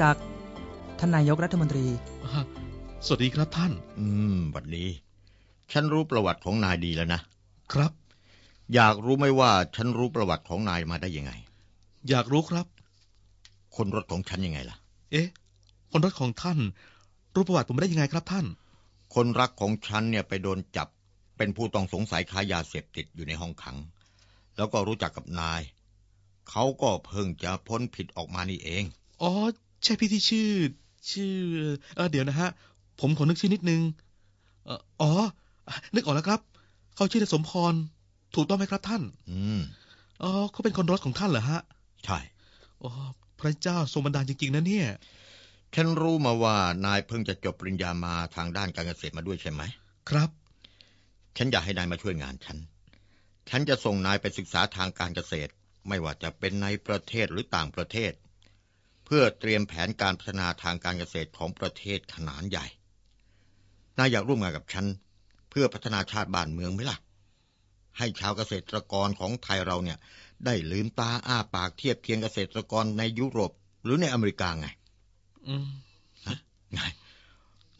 ศักดิ์ท่านนายกรัฐมนตรีอ่าสวัสดีครับท่าน อืมบัดนี้ ฉันรู้ประวัติของนายดีแล้วนะ ครับ อยากรู้ไหมว่าฉันรู้ประวัติของนายมาได้ยังไง อยากรู้ครับ คนรถของฉันยังไงล่ะ เอ๊ะ คนรักของท่าน รู้ประวัติผมได้ยังไงครับท่าน คนรักของฉันเนี่ยไปโดนจับ เป็นผู้ต้องสงสัยค้ายาเสพติดอยู่ในห้องขัง แล้วก็รู้จักกับนาย เขาก็เพิ่งจะพ้นผิดออกมานี่เอง อ๋อ ใช่พี่ที่ชื่อ ชื่อ เออเดี๋ยวนะฮะ ผมขอนึกชื่อนิดนึงเอ่ออ๋อ นึกออกแล้วครับ เขาชื่อสมพร ถูกต้องไหมครับท่าน อืมอ๋อเขาเป็นคนรถของท่านเหรอฮะ ใช่อ๋อพระเจ้าทรงบันดาลจริงๆนะเนี่ย ฉันรู้มาว่านายเพิ่งจะจบปริญญามาทางด้านการเกษตรมาด้วยใช่ไหม ครับ ฉันอยากให้นายมาช่วยงานฉัน ฉันจะส่งนายไปศึกษาทางการเกษตร ไม่ว่าจะเป็นในประเทศหรือต่างประเทศ เพื่อเตรียมแผนการพัฒนาทางการเกษตรของประเทศขนาดใหญ่ นายอยากร่วมงานกับฉัน เพื่อพัฒนาชาติบ้านเมืองไหมล่ะ ให้ชาวเกษตรกรของไทยเราเนี่ย ได้ลืมตาอ้าปากเทียบเคียงเกษตรกรในยุโรป หรือในอเมริกาไง อืมไง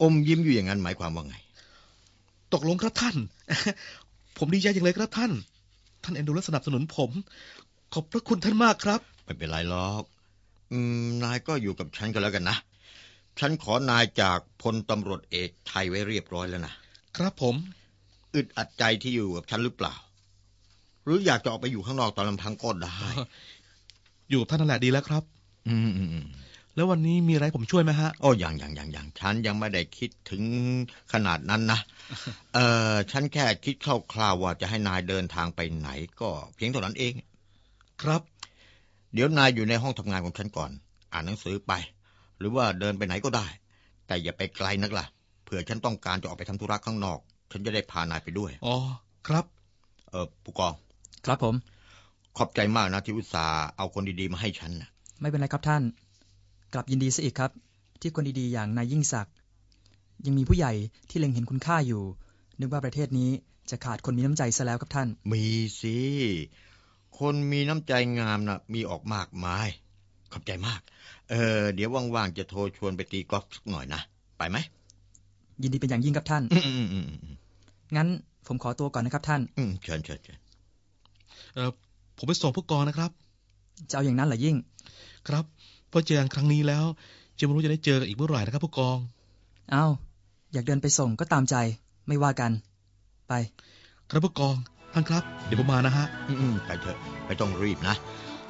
อมยิ้มอยู่อย่างนั้นหมายความว่าไง ตกลงครับท่าน ผมดีใจจังเลยครับท่าน ท่านเอ็นดูและสนับสนุนผม ขอบพระคุณท่านมากครับ ไม่เป็นไรหรอกอืม นายก็อยู่กับฉันก็แล้วกันนะ ฉันขอนายจากพลตำรวจเอกไทยไว้เรียบร้อยแล้วนะ ครับผม อึดอัดใจที่อยู่กับฉันหรือเปล่า หรืออยากจะออกไปอยู่ข้างนอกตอนลำพังก็ได้ อยู่กับท่านนั่นแหละดีแล้วครับอืมอืมอืมแล้ววันนี้มีอะไรผมช่วยไหมฮะ โอ้ยังยังยังยังฉันยังไม่ได้คิดถึงขนาดนั้นนะ เออฉันแค่คิดคร่าวๆว่าจะให้นายเดินทางไปไหนก็เพียงเท่านั้นเอง ครับ เดี๋ยวนายอยู่ในห้องทำงานของฉันก่อน อ่านหนังสือไป หรือว่าเดินไปไหนก็ได้ แต่อย่าไปไกลนักล่ะเผื่อฉันต้องการจะออกไปทำธุระข้างนอก ฉันจะได้พานายไปด้วย อ๋อ ครับ เออผู้กอง ครับผม ขอบใจมากนะที่อุตส่าห์เอาคนดีๆมาให้ฉันนะไม่เป็นไรครับท่าน กลับยินดีซะอีกครับ ที่คนดีๆอย่างนายยิ่งศักดิ์ยังมีผู้ใหญ่ที่เล็งเห็นคุณค่าอยู่ นึกว่าประเทศนี้จะขาดคนมีน้ำใจซะแล้วครับท่าน มีสิ คนมีน้ำใจงามนะมีออกมากมาย ขอบใจมาก เออ เดี๋ยวว่างๆจะโทรชวนไปตีกอล์ฟสักหน่อยนะ ไปไหม ยินดีเป็นอย่างยิ่งครับท่านอืมอืมอืมอืมงั้นผมขอตัวก่อนนะครับท่าน อืมเชิญเชิญเชิญเออผมไปส่งผู้กองนะครับ จะเอาอย่างนั้นเหรอยิ่ง ครับเพราะเจอกันครั้งนี้แล้วจะไม่รู้จะได้เจอกันอีกเมื่อไหร่นะครับผู้กอง เอาอยากเดินไปส่งก็ตามใจ ไม่ว่ากัน ไป ครับผู้กอง ท่านครับ เดี๋ยวผมมานะฮะ อืมอืมไปเถอะไม่ต้องรีบนะ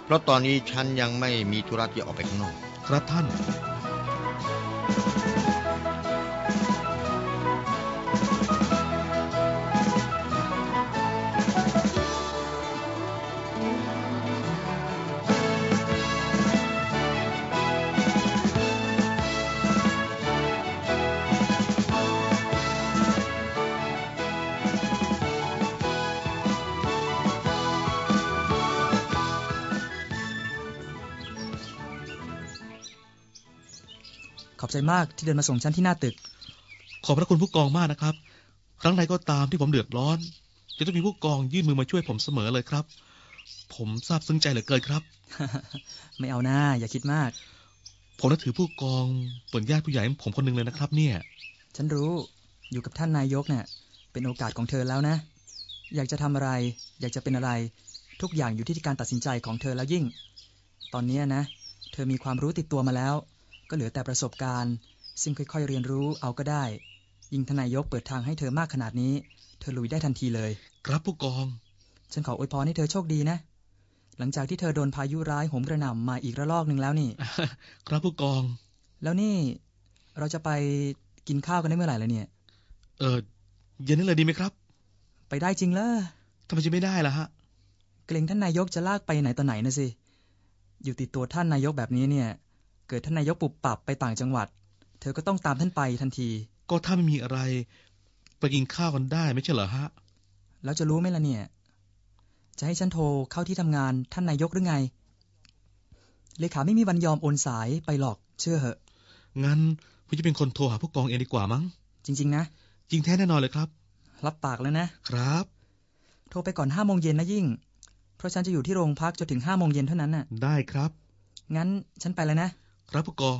เพราะตอนนี้ฉันยังไม่มีธุระที่จะออกไปข้างนอก ครับท่าน อบใจมากที่เดินมาส่งฉันที่หน้าตึก ขอบพระคุณผู้กองมากนะครับ ครั้งใดก็ตามที่ผมเดือดร้อน จะต้องมีผู้กองยื่นมือมาช่วยผมเสมอเลยครับ ผมซาบซึ้งใจเหลือเกินครับ ไม่เอาหน้า อย่าคิดมาก ผมนับถือผู้กองเปิดญาติผู้ใหญ่ของผมคนหนึ่งเลยนะครับ เนี่ย ฉันรู้อยู่กับท่านนายกเนี่ยเป็นโอกาสของเธอแล้วนะ อยากจะทำอะไร อยากจะเป็นอะไร ทุกอย่างอยู่ที่การตัดสินใจของเธอแล้วยิ่ง ตอนนี้นะ เธอมีความรู้ติดตัวมาแล้ว ก็เหลือแต่ประสบการณ์ ซึ่งค่อยๆ เรียนรู้เอาก็ได้ ยิ่งทานนายกเปิดทางให้เธอมากขนาดนี้ เธอลุยได้ทันทีเลย ครับผู้กอง ฉันขออวยพรให้เธอโชคดีนะ หลังจากที่เธอโดนพายุร้ายโหมกระหน่ำมาอีกระลอกหนึ่งแล้วนี่ ครับผู้กอง แล้วนี่เราจะไปกินข้าวกันได้เมื่อไหร่ล่ะเนี่ย เออเย็นนี้เลยดีไหมครับ ไปได้จริงเหรอทำไมจะไม่ได้ล่ะฮะ เกรงท่านนายกจะลากไปไหนต่อไหนนะสิ อยู่ติดตัวท่านนายกแบบนี้เนี่ย เกิดท่านนายกปุบปับไปต่างจังหวัด เธอก็ต้องตามท่านไปทันที ก็ถ้าไม่มีอะไร ไปกินข้าวกันได้ไม่ใช่เหรอฮะ แล้วจะรู้ไหมล่ะเนี่ย จะให้ฉันโทรเข้าที่ทำงานท่านนายกหรือไง เลขาไม่มีวันยอมโอนสายไปหรอก เชื่อเหอะ งั้นผมจะเป็นคนโทรหาผู้กองเองดีกว่ามั้ง จริง ๆ นะ จริงแท้แน่นอนเลยครับ รับปากแล้วนะ ครับ โทรไปก่อนห้าโมงเย็นนะยิ่ง เพราะฉันจะอยู่ที่โรงพักจนถึงห้าโมงเย็นเท่านั้นน่ะ ได้ครับ งั้นฉันไปแล้วนะ ครับผู้กอง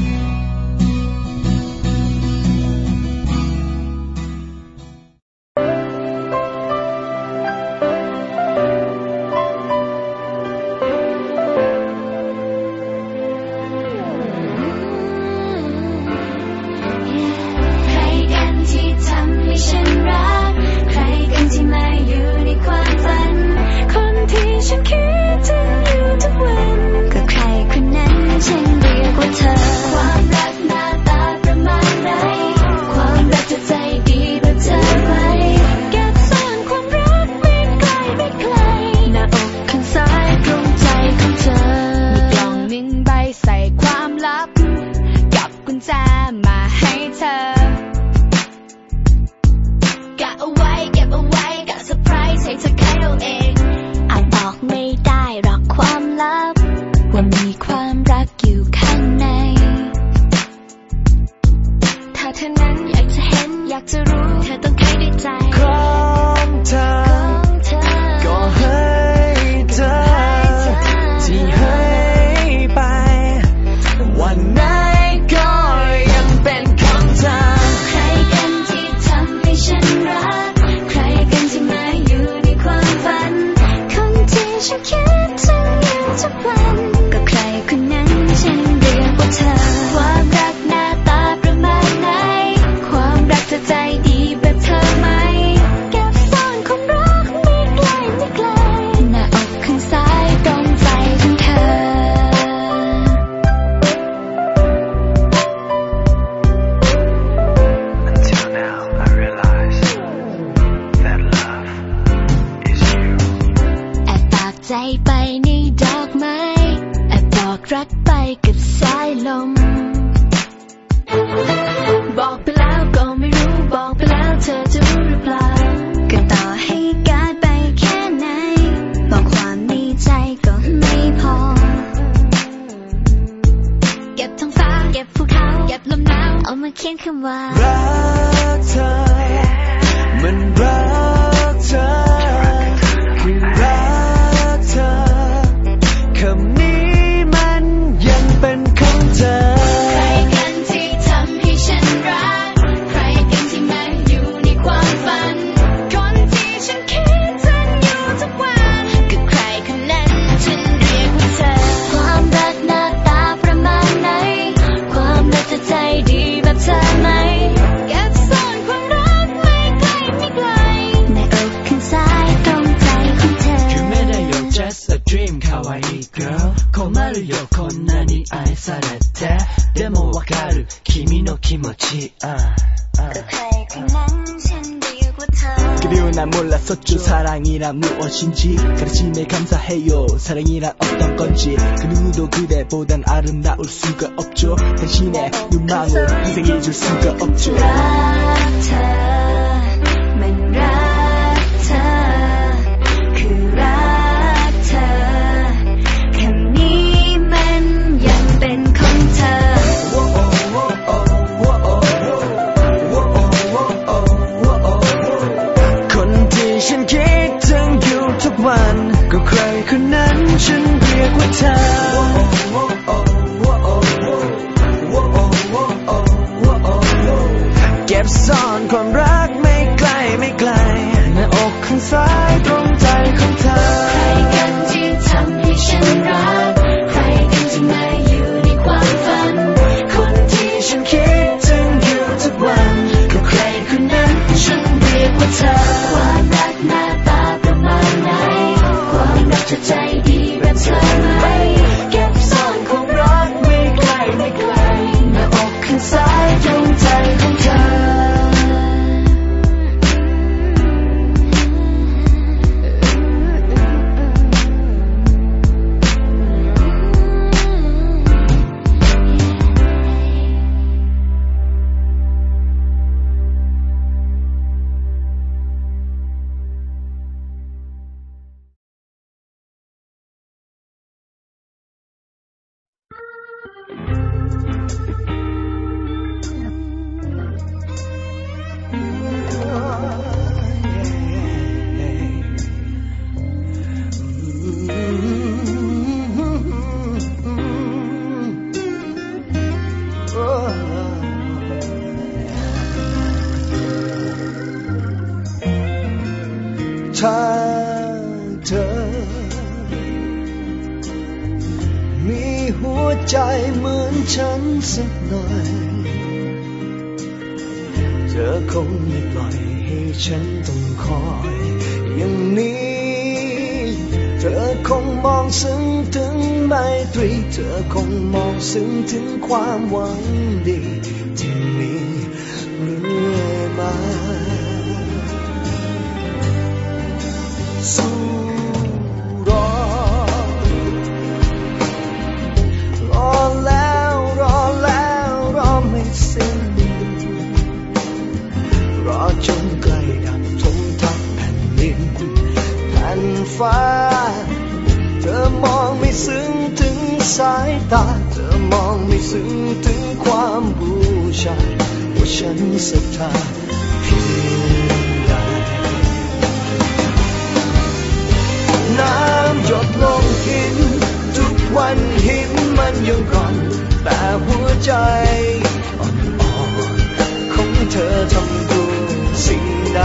คน ภูเขาเก็บลมหนาวเอามาเขียนคำว่า รักเธอ มันรักเธอคือ 지 그리고 난 몰랐었죠 사랑이란 무엇인지. 가르침에 감사해요 사랑이란 어떤 건지. 그 누구도 그대보단 아름다울 수가 없죠. 당신의 눈망울 희생해줄 수가 없죠. time. ฉันต้องคอยอย่างนี้ เธอคงมองซึ้งถึงไมตรี เธอคงมองซึ้งถึงความหวังดีที่มี ตาเธอมองไม่ซึ้งถึงความบูชาว่าฉันศรัทธาเพียงใดน้ำหยดลงหิน ทุกวันหินมันยังก่อน แต่หัวใจอ่อนๆของเธอทำดูสิ่งใด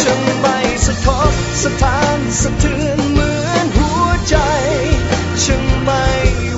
ฉันไม่สะทกสะทานสะเทือนเหมือนหัวใจ ฉันไม่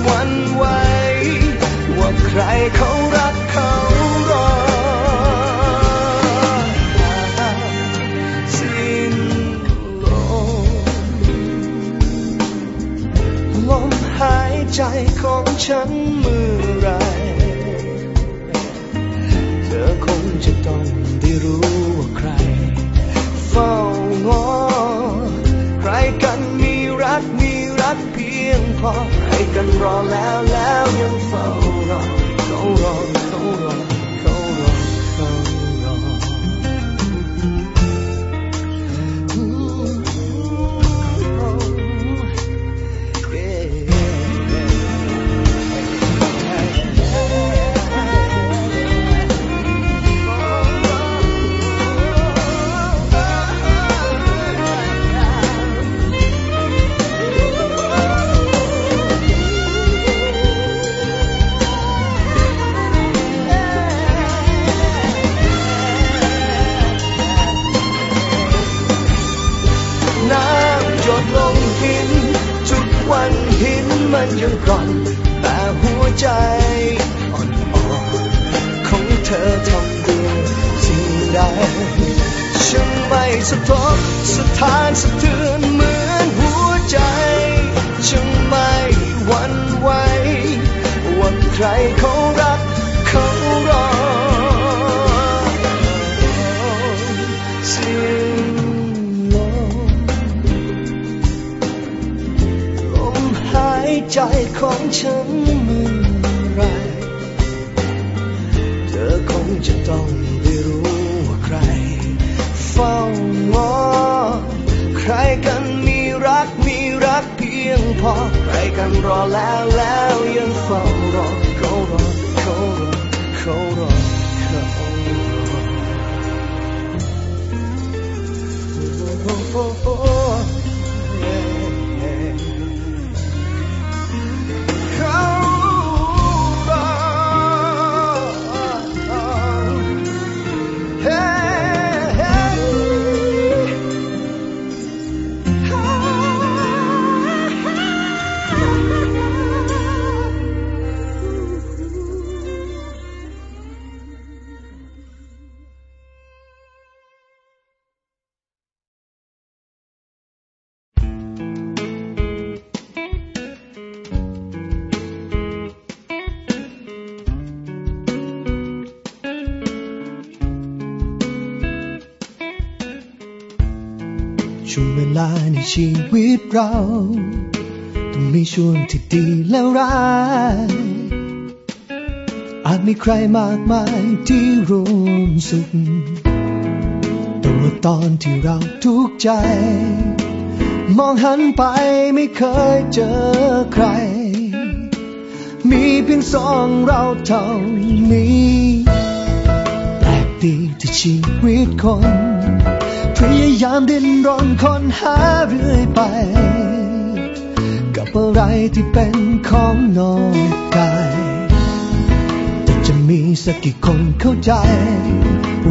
ใจของฉันเมื่อไร เธอคงจะต้องได้รู้ว่าใครเฝ้ามองใครกันมีรักมีรักเพียงพอ ใครกันรอแล้วแล้วยังเฝ้ารอเขารอเขารอเขารอเขารอาในชีวิตเรา ต้องมีช่วงที่ดีและร้ายอาจมีใครมากมายที่ร่วมสุข แต่ว่าตอนที่เราทุกข์ใจ มองหันไปไม่เคยเจอใคร มีเพียงสองเราเท่านี้ แปลกดีที่ชีวิตคน พยายามดิ้นรนค้นหาเรื่อยไป กับอะไรที่เป็นของนอกกายแต่จะมีสักกี่คนเข้าใจ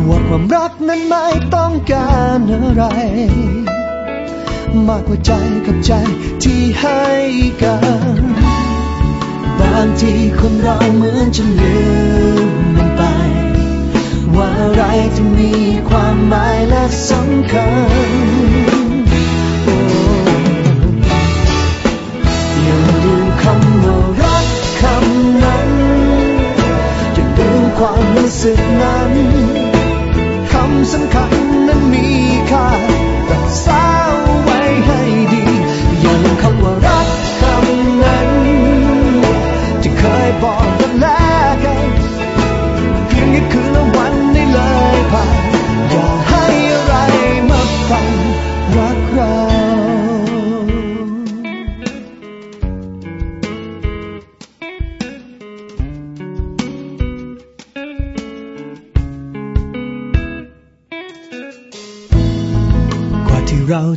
ว่าความรักนั้นไม่ต้องการอะไร มากกว่าใจกับใจที่ให้กัน บางทีคนเราเหมือนจะลืมมันไป ว่าอะไรจะมีความหมายและสำคัญโอ้อย่าลืมคำว่ารักคำนั้นอย่าลืมความรู้สึกนั้นคำสำคัญนั้นมีค่ารักษา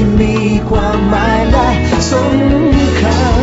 ที่มีความหมายและสำคัญ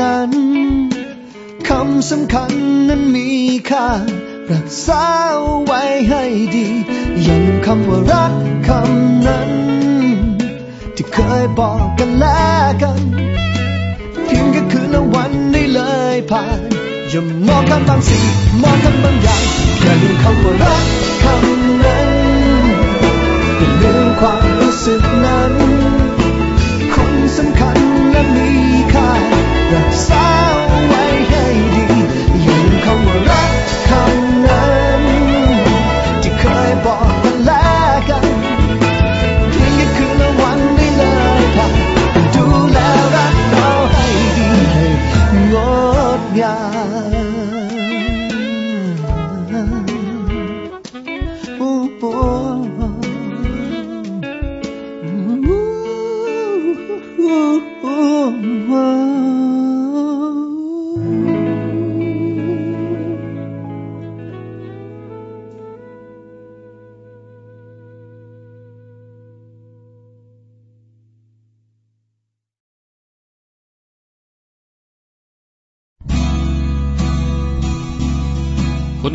นั้น คำสำคัญนั้นมีค่า รักษาไว้ให้ดี อย่าลืมคำว่ารักคำนั้น ที่เคยบอกกันแล้วกันเพียงแค่คืนละวันนี้เลอย่ามองคำบางสิ่งมองคำบางอย่าง อย่าลืมคำว่ารักคำนั้นอย่าลืมความรู้สึกนั้น รั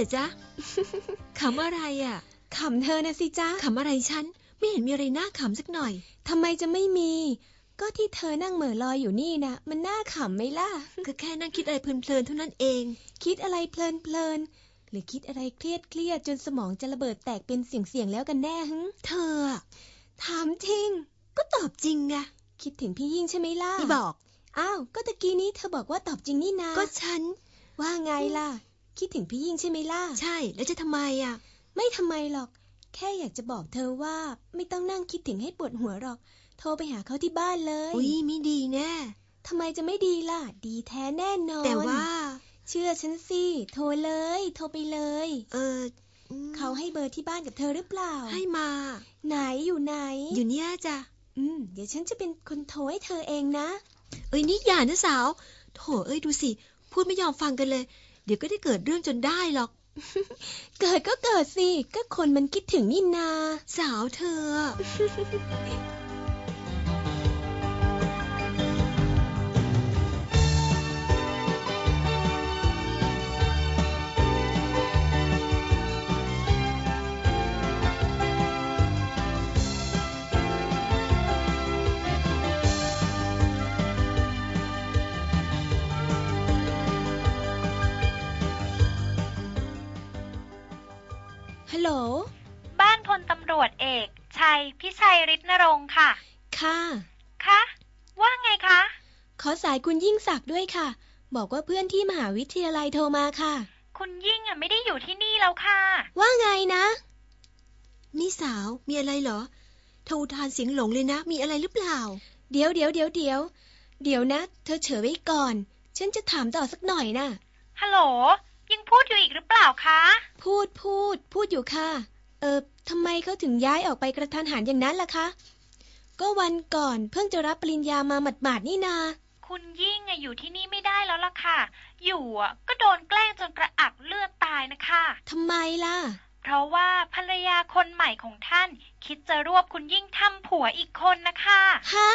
ติดคอเลยจ๊ะขำอะไรอะขำเธอนะสิจ้าขำอะไรฉัน ไม่เห็นมีอะไรน่าขำสักหน่อยทำไมจะไม่มี ก็ที่เธอนั่งเหม่อลอยอยู่นี่นะมันน่าขำไหมล่ะก็แค่นั่งคิดอะไรเพลินๆเท่านั้นเอง คิดอะไรเพลินเพลินๆหรือคิดอะไรเครียดเครียดๆจนสมองจะระเบิดแตกเป็นเสียงเสียงๆแล้วกันแน่หึเธออะถามจริง ก็ตอบจริงไงคิดถึงพี่ยิ่งใช่ไหมล่ะไม่บอกอ้าวก็ตะกี้นี้เธอบอกว่าตอบจริงนี่นาก็ฉันว่าไงล่ะ คิดถึงพี่ยิ่งใช่ไหมล่ะ ใช่ แล้วจะทำไมอะ ไม่ทำไมหรอก แค่อยากจะบอกเธอว่าไม่ต้องนั่งคิดถึงให้ปวดหัวหรอก โทรไปหาเขาที่บ้านเลย อุ้ยไม่ดีแน่ทำไมจะไม่ดีล่ะ ดีแท้แน่นอน แต่ว่า เชื่อฉันสิ โทรเลย โทรไปเลย เอออืมเขาให้เบอร์ที่บ้านกับเธอหรือเปล่า ให้มา ไหนอยู่ไหน อยู่เนี่ยจ้ะ อืม เดี๋ยวฉันจะเป็นคนโทรให้เธอเองนะ เอ้ยนี่อย่านะสาว โถเอ้ยดูสิ พูดไม่ยอมฟังกันเลยเดี๋ยวก็ได้เกิดเรื่องจนได้หรอก เกิดก็เกิดสิ ก็คนมันคิดถึงนี่นา สาวเธอ ลโหลบ้านพลตำรวจเอก ชัยพิชัยฤทธิ์นรงค์ค่ะ ค่ะ คะ ว่าไงคะ ขอสายคุณยิ่งศักดิ์ด้วยค่ะ บอกว่าเพื่อนที่มหาวิทยาลัยโทรมาค่ะ คุณยิ่งอะไม่ได้อยู่ที่นี่แล้วค่ะ ว่าไงนะ นี่สาว มีอะไรเหรอเธออุทานเสียงหลงเลยนะ มีอะไรหรือเปล่า เดี๋ยวเดี๋ยวเดี๋ยวเดี๋ยว เดี๋ยวนะ เธอเฉยไว้ก่อน ฉันจะถามต่อสักหน่อยนะฮัลโหล ยังพูดอยู่อีกหรือเปล่าคะ พูดพูด พูดอยู่ค่ะ เออทำไมเขาถึงย้ายออกไปกระทันหันอย่างนั้นล่ะคะ ก็วันก่อนเพิ่งจะรับปริญญามาหมาดๆนี่นา คุณยิ่งอะอยู่ที่นี่ไม่ได้แล้วล่ะค่ะ อยู่อะก็โดนแกล้งจนกระอักเลือดตายนะคะทำไมล่ะ เพราะว่าภรรยาคนใหม่ของท่าน คิดจะรวบคุณยิ่งทำผัวอีกคนนะคะ ฮะ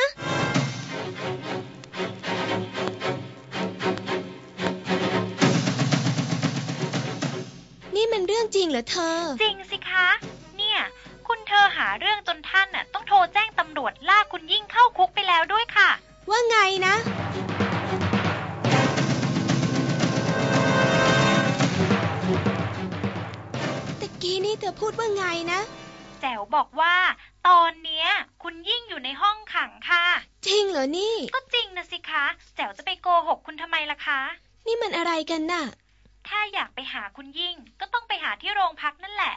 นี่มันเรื่องจริงเหรอเธอ จริงสิคะ เนี่ย คุณเธอหาเรื่องจนท่านน่ะ ต้องโทรแจ้งตำรวจลากคุณยิ่งเข้าคุกไปแล้วด้วยค่ะ ว่าไงนะตะกี้นี่เธอพูดว่าไงนะ แจ๋วบอกว่า ตอนเนี้ย คุณยิ่งอยู่ในห้องขังค่ะ จริงเหรอนี่ ก็จริงนะสิคะ แจ๋วจะไปโกหกคุณทำไมล่ะคะ นี่มันอะไรกันน่ะ ถ้าอยากไปหาคุณยิ่ง ก็ต้องไปหาที่โรงพักนั่นแหละ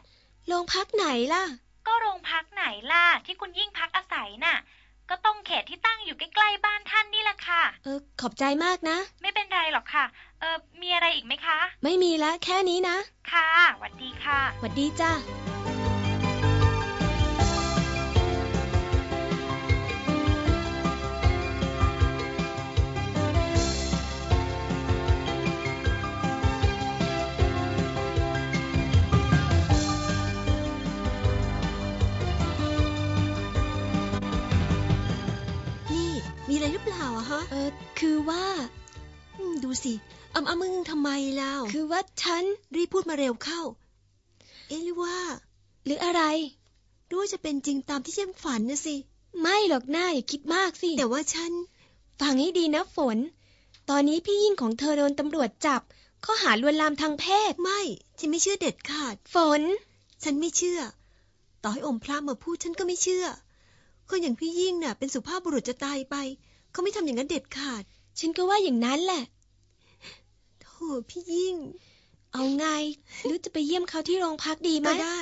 โรงพักไหนล่ะ ก็โรงพักไหนล่ะ ที่คุณยิ่งพักอาศัยน่ะ ก็ต้องเขตที่ตั้งอยู่ใกล้ๆบ้านท่านออ ขอบใจมากนะ ไม่เป็นไรหรอกค่ะ เออมีอะไรอีกไหมคะ ไม่มีแล้วแค่นี้นะ ค่ะหวัดดีค่ะ หวัดดีจ้า สิอำอำมึงทำไมเล่าคือว่าฉันรีบพูดมาเร็วเข้า เอ๊ะหรือว่า หรืออะไรหรือว่าจะเป็นจริงตามที่ฉันฝันนะสิ ไม่หรอกหน้าอย่าคิดมากสิ แต่ว่าฉัน ฟังให้ดีนะฝน ตอนนี้พี่ยิ่งของเธอโดนตำรวจจับ ข้อหาลวนลามทางเพศ ไม่ฉันไม่เชื่อเด็ดขาด ฝน ฉันไม่เชื่อ ต่อให้อมพระมาพูดฉันก็ไม่เชื่อ คนอย่างพี่ยิ่งน่ะ เป็นสุภาพบุรุษจะตายไป เขาไม่ทำอย่างนั้นเด็ดขาด ฉันก็ว่าอย่างนั้นแหละ โธ่พี่ยิ่ง เอาไง หรือจะไปเยี่ยมเขาที่โรงพักดีไหมก็ได้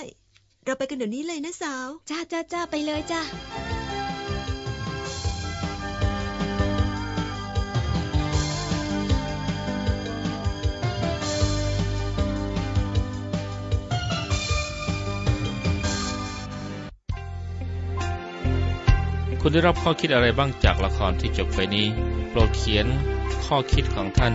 เราไปกันเดี๋ยวนี้เลยนะสาว จ้าจ้าจ้าไปเลยจ้าคุณได้รับข้อคิดอะไรบ้างจากละครที่จบไปนี้ โปรดเขียนข้อคิดของท่าน